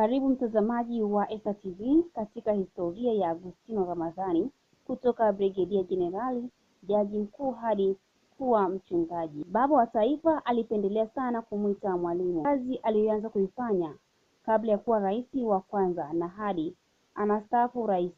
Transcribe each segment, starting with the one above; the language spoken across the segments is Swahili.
Karibu mtazamaji wa Esta TV katika historia ya Agustino Ramadhani kutoka Brigedia Jenerali, jaji mkuu hadi kuwa mchungaji. Baba wa taifa alipendelea sana kumwita mwalimu, kazi aliyoanza kuifanya kabla ya kuwa rais wa kwanza na hadi anastaafu rais.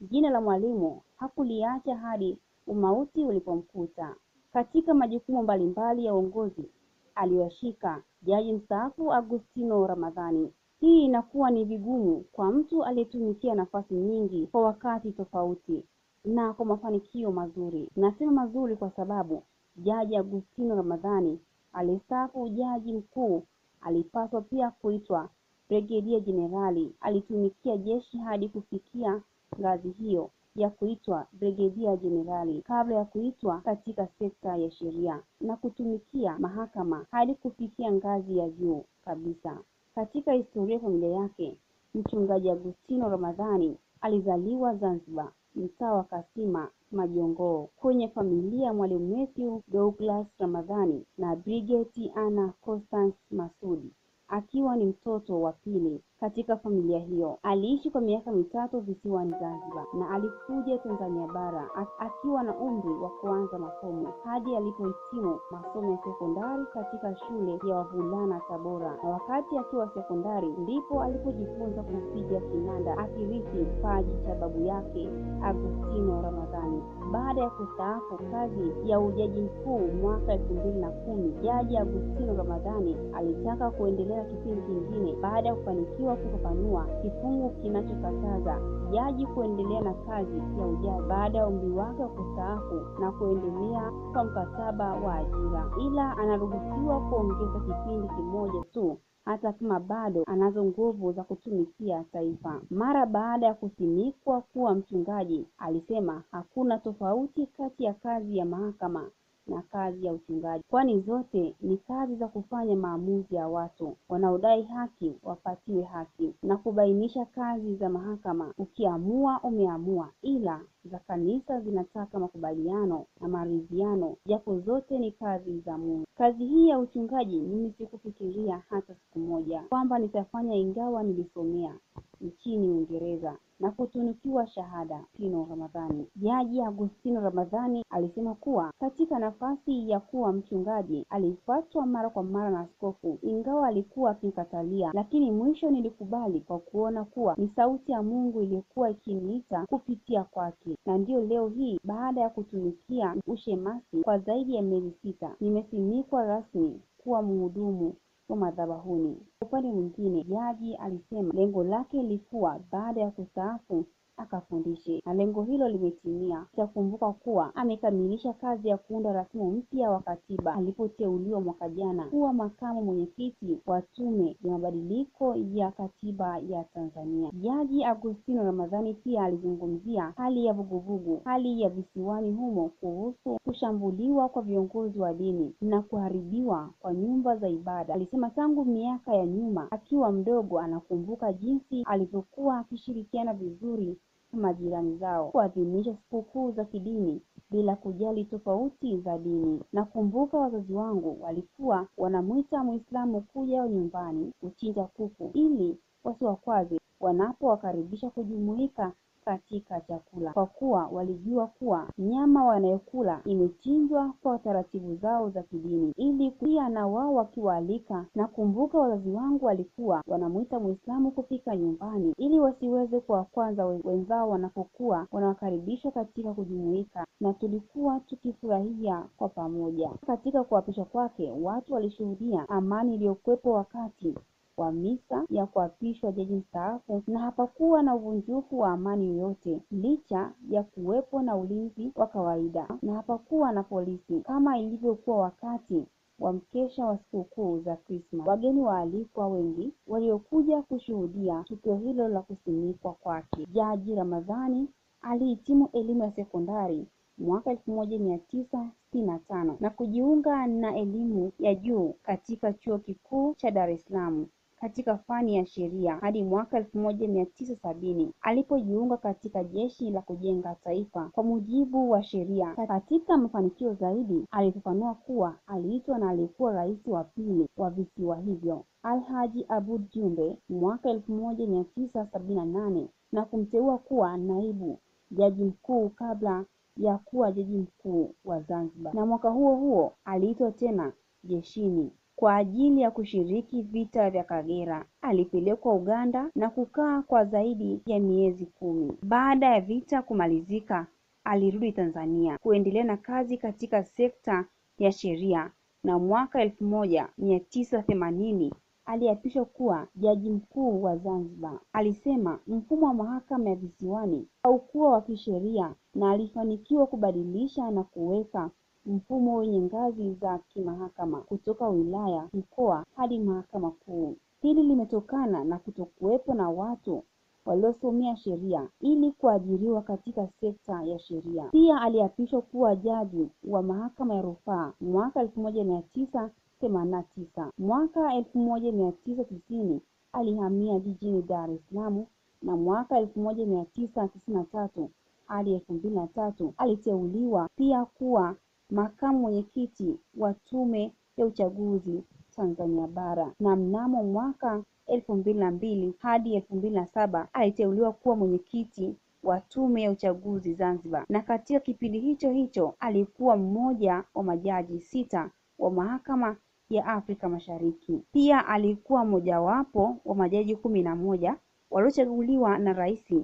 Jina la mwalimu hakuliacha hadi umauti ulipomkuta. Katika majukumu mbalimbali ya uongozi aliyoshika jaji mstaafu Agustino Ramadhani. Hii inakuwa ni vigumu kwa mtu aliyetumikia nafasi nyingi kwa wakati tofauti na kwa mafanikio mazuri. Nasema mazuri kwa sababu jaji Agustino Ramadhani alistaafu jaji mkuu, alipaswa pia kuitwa brigedia jenerali. Alitumikia jeshi hadi kufikia ngazi hiyo ya kuitwa brigedia jenerali kabla ya kuitwa katika sekta ya sheria na kutumikia mahakama hadi kufikia ngazi ya juu kabisa. Katika historia ya familia yake, mchungaji Agustino Ramadhani alizaliwa Zanzibar, mtaa wa Kasima Majongoo, kwenye familia ya Mwalimu Mathew Douglas Ramadhani na Bridget Anna Constance Masudi. Akiwa ni mtoto wa pili katika familia hiyo, aliishi kwa miaka mitatu visiwani Zanzibar na alikuja Tanzania bara akiwa na umri wa kuanza masomo hadi alipohitimu masomo ya sekondari katika shule ya wavulana Tabora, na wakati akiwa sekondari ndipo alipojifunza kupiga kinanda akirithi kipaji cha babu yake Agustino Ramadhani. Baada ya kustaafu kazi ya ujaji mkuu mwaka elfu mbili na kumi, jaji Agustino Ramadhani alitaka kuendelea kipindi kingine. Baada ya kufanikiwa kufafanua kifungu kinachokataza jaji kuendelea na kazi ya ujaji baada ya umri wake wa kustaafu na kuendelea kwa mkataba wa ajira, ila anaruhusiwa kuongeza kipindi kimoja tu hata kama bado anazo nguvu za kutumikia taifa. Mara baada ya kusimikwa kuwa mchungaji, alisema hakuna tofauti kati ya kazi ya mahakama na kazi ya uchungaji, kwani zote ni kazi za kufanya maamuzi ya watu wanaodai haki wapatiwe haki na kubainisha kazi za mahakama. Ukiamua umeamua, ila za kanisa zinataka makubaliano na maridhiano, japo zote ni kazi za Mungu. Kazi hii ya uchungaji mimi sikufikiria hata siku moja kwamba nitafanya, ingawa nilisomea nchini Uingereza na kutunukiwa shahada. Agustino Ramadhani. Jaji Agustino Ramadhani alisema kuwa katika nafasi ya kuwa mchungaji alifuatwa mara kwa mara na askofu, ingawa alikuwa akikatalia, lakini mwisho nilikubali kwa kuona kuwa ni sauti ya Mungu iliyokuwa ikiniita kupitia kwake, na ndiyo leo hii baada ya kutumikia ushemasi kwa zaidi ya miezi sita nimesimikwa rasmi kuwa mhudumu wa madhabahuni. Upande mwingine, jaji alisema lengo lake lilikuwa baada ya kustaafu akafundishe na lengo hilo limetimia. Itakumbuka kuwa amekamilisha kazi ya kuunda rasimu mpya wa katiba alipoteuliwa mwaka jana kuwa makamu mwenyekiti wa Tume ya Mabadiliko ya Katiba ya Tanzania. Jaji Agustino Ramadhani pia alizungumzia hali ya vuguvugu, hali ya visiwani humo kuhusu kushambuliwa kwa viongozi wa dini na kuharibiwa kwa nyumba za ibada. Alisema tangu miaka ya nyuma akiwa mdogo anakumbuka jinsi alivyokuwa akishirikiana vizuri majirani zao kuadhimisha sikukuu za kidini bila kujali tofauti za dini. Nakumbuka wazazi wangu walikuwa wanamwita Muislamu kuja nyumbani kuchinja kuku ili wasiwakwaze wanapowakaribisha kujumuika katika chakula, kwa kuwa walijua kuwa nyama wanayokula imechinjwa kwa taratibu zao za kidini, ili pia na wao wakiwaalika. na kumbuka wazazi wangu walikuwa wanamwita mwislamu kufika nyumbani ili wasiweze kuwakwaza wenzao wanapokuwa wanawakaribisha katika kujumuika, na tulikuwa tukifurahia kwa pamoja. Katika kuapishwa kwake, watu walishuhudia amani iliyokuwepo wakati wa misa ya kuapishwa jaji mstaafu na hapakuwa na uvunjufu wa amani yoyote, licha ya kuwepo na ulinzi wa kawaida na hapakuwa na polisi kama ilivyokuwa wakati wa mkesha wa sikukuu za Krismasi. Wageni waalikwa wengi waliokuja kushuhudia tukio hilo la kusimikwa kwake. Jaji Ramadhani alihitimu elimu ya sekondari mwaka elfu moja mia tisa sitini na tano na kujiunga na elimu ya juu katika chuo kikuu cha Dar es Salaam katika fani ya sheria hadi mwaka elfu moja mia tisa sabini alipojiunga katika jeshi la kujenga taifa. Kwa mujibu wa sheria, katika mafanikio zaidi, alifafanua kuwa aliitwa na alikuwa rais wa pili wa visiwa hivyo Alhaji Abud Jumbe mwaka elfu moja mia tisa sabini na nane na kumteua kuwa naibu jaji mkuu kabla ya kuwa jaji mkuu wa Zanzibar, na mwaka huo huo aliitwa tena jeshini kwa ajili ya kushiriki vita vya Kagera. Alipelekwa Uganda na kukaa kwa zaidi ya miezi kumi. Baada ya vita kumalizika, alirudi Tanzania kuendelea na kazi katika sekta ya sheria na mwaka elfu moja mia tisa themanini aliapishwa kuwa jaji mkuu wa Zanzibar. Alisema mfumo wa mahakama ya visiwani haukuwa wa kisheria na alifanikiwa kubadilisha na kuweka mfumo wenye ngazi za kimahakama kutoka wilaya, mkoa hadi mahakama kuu. Hili limetokana na kutokuwepo na watu waliosomea sheria ili kuajiriwa katika sekta ya sheria. Pia aliapishwa kuwa jaji wa mahakama ya rufaa mwaka elfu moja mia tisa themanini na tisa. Mwaka elfu moja mia tisa tisini alihamia jijini Dar es Salaam na mwaka elfu moja mia tisa tisini na tatu hadi elfu mbili na tatu aliteuliwa pia kuwa makamu mwenyekiti wa Tume ya Uchaguzi Tanzania Bara, na mnamo mwaka elfu mbili na mbili hadi elfu mbili na saba aliteuliwa kuwa mwenyekiti wa Tume ya Uchaguzi Zanzibar, na katika kipindi hicho hicho alikuwa mmoja wa majaji sita wa Mahakama ya Afrika Mashariki. Pia alikuwa mmojawapo wa majaji kumi na moja waliochaguliwa na Rais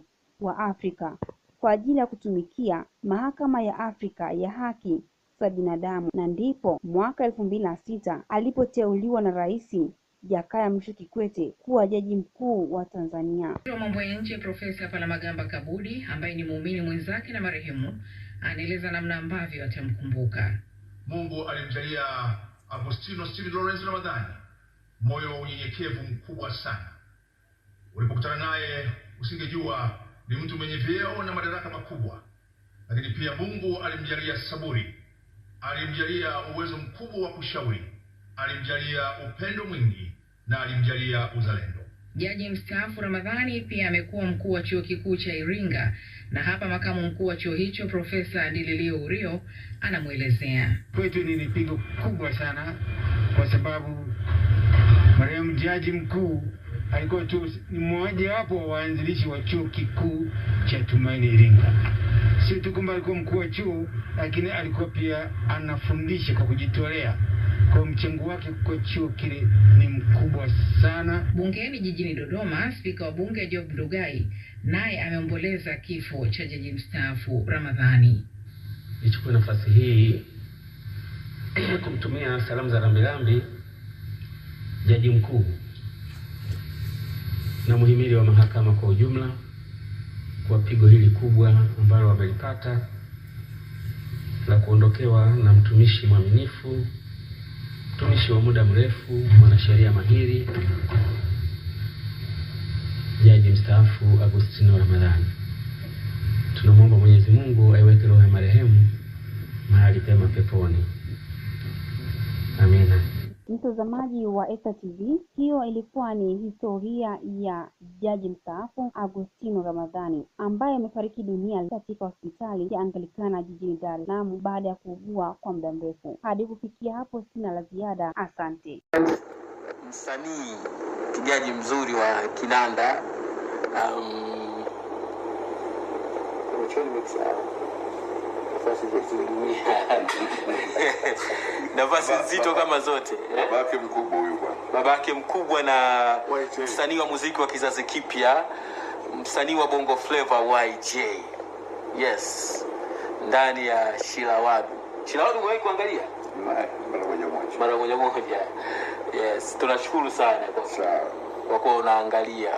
wa Afrika kwa ajili ya kutumikia Mahakama ya Afrika ya Haki za Binadamu, na ndipo mwaka elfu mbili na sita alipoteuliwa na Rais Jakaya Mrisho Kikwete kuwa jaji mkuu wa Tanzania. Waziri wa mambo ya nje Profesa Palamagamba Kabudi ambaye ni muumini mwenzake na marehemu anaeleza namna ambavyo atamkumbuka. Mungu alimjalia Agostino Stephen Lawrence Ramadhani moyo wa unyenyekevu mkubwa sana. Ulipokutana naye usingejua ni mtu mwenye vyeo na madaraka makubwa, lakini pia Mungu alimjalia saburi, alimjalia uwezo mkubwa wa kushauri, alimjalia upendo mwingi na alimjalia uzalendo. Jaji mstaafu Ramadhani pia amekuwa mkuu wa chuo kikuu cha Iringa, na hapa makamu mkuu wa chuo hicho Profesa Dililio Urio anamwelezea. Kwetu ni pigo kubwa sana, kwa sababu marehemu jaji mkuu alikuwa tu ni mmoja wapo wa waanzilishi wa chuo kikuu cha Tumaini Iringa. Sio tu kwamba alikuwa mkuu wa chuo, lakini alikuwa pia anafundisha kwa kujitolea. Kwa mchango wake kwa chuo kile ni mkubwa sana. Bungeni jijini Dodoma, spika wa bunge Job Ndugai naye ameomboleza kifo cha jaji mstaafu Ramadhani. Nichukue nafasi hii kumtumia salamu za rambirambi jaji mkuu na muhimili wa mahakama kwa ujumla kwa pigo hili kubwa ambalo wamelipata la kuondokewa na mtumishi mwaminifu, mtumishi wa muda mrefu, mwanasheria mahiri, jaji mstaafu Agustino Ramadhani. Tunamwomba Mwenyezi Mungu aiweke roho ya marehemu mahali pema peponi. Amina. Mtazamaji wa Esta TV, hiyo ilikuwa ni historia ya jaji mstaafu Agustino Ramadhani ambaye amefariki dunia katika hospitali ya Anglikana jijini Dar es Salaam baada ya kuugua kwa muda mrefu. Hadi kufikia hapo, sina la ziada. Asante. msanii kijaji mzuri wa kinanda um, nafasi nzito kama zote eh? babake mkubwa huyu bwana. Babake mkubwa na msanii wa muziki wa kizazi kipya msanii wa bongo flava yj yes. Ndani ya shilawadu shilawadu umewahi kuangalia? Mara moja moja. Yes. Tunashukuru sana kwa kuwa unaangalia